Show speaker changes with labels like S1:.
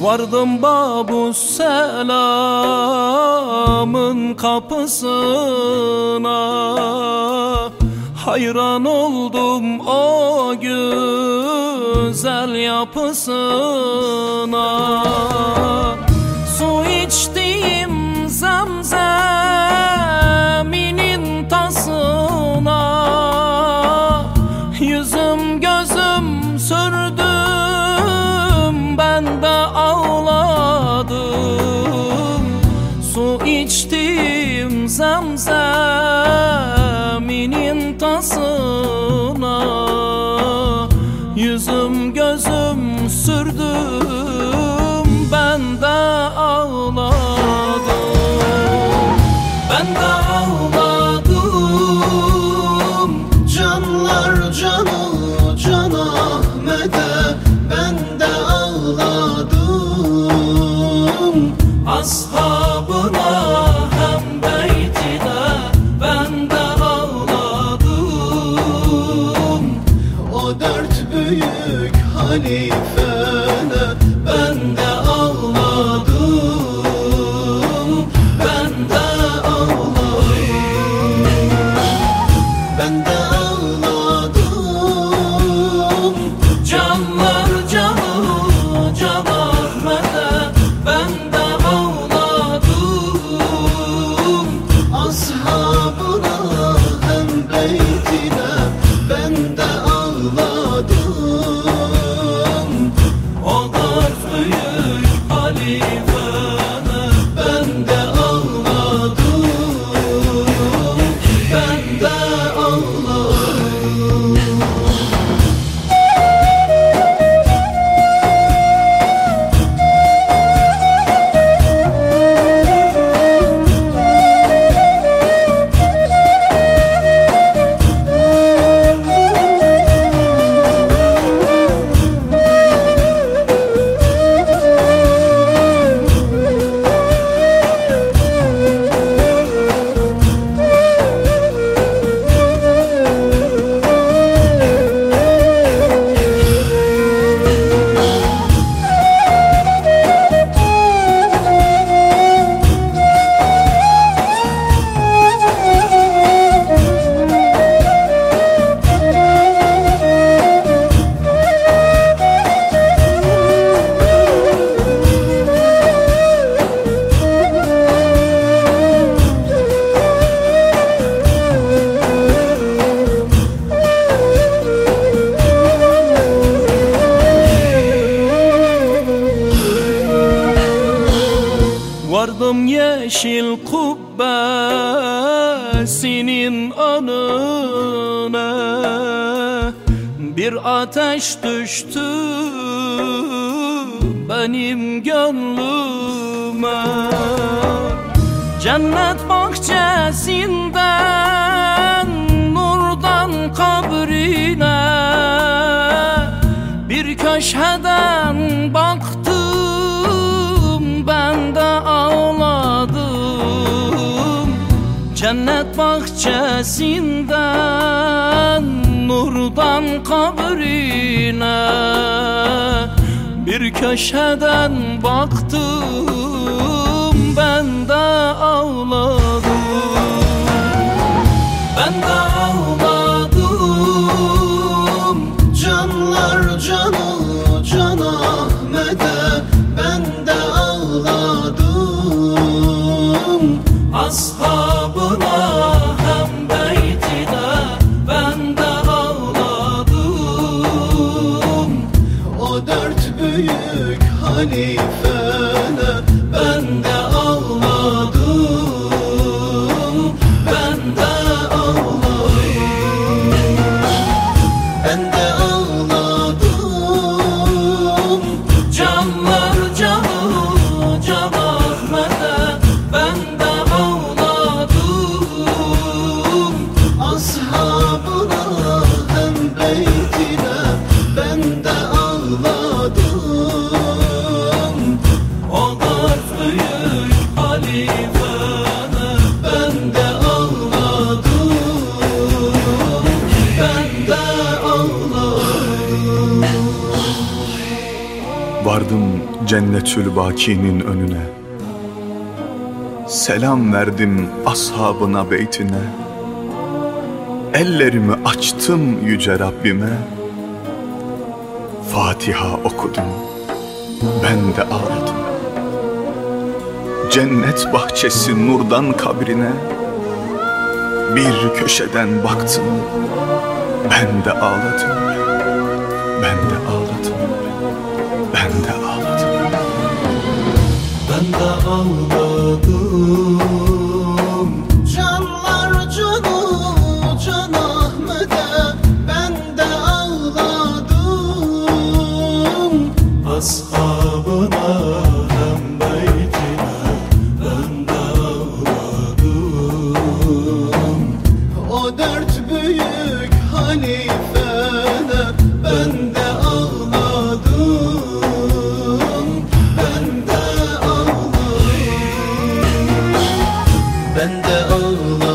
S1: Vardım babu selamın kapısına Hayran oldum o güzel yapısına. Su içtiğim zemzeminin tasına. Yüzüm gözüm sürdüm ben de ağladım. Su içtiğim zemzeminin Ashabına hem beytine ben de ağladım.
S2: O dört büyük halifene ben
S1: Vardım yeşil kubbesinin önüne Bir ateş düştü benim gönlüme. Cennet bahçesinden nurdan kabrine. Bir köşeden bahçesinden nurdan kabrine Bir köşeden baktım ben de ağladım
S2: büyük
S3: Vardım cennetül bakinin önüne. Selam verdim ashabına beytine. Ellerimi açtım yüce Rabbime. Fatiha okudum Ben de ağladım. Cennet bahçesi nurdan kabrine. Bir köşeden baktım Ben de ağladım Ben de ağladım. Ben de ağladım.
S1: Ben de ağladım. Canlar canı can Ahmet'e Ben de ağladım.
S4: Ashabına hem beytine ben de ağladım.
S1: O dört büyük halifene Ben sen de ağla.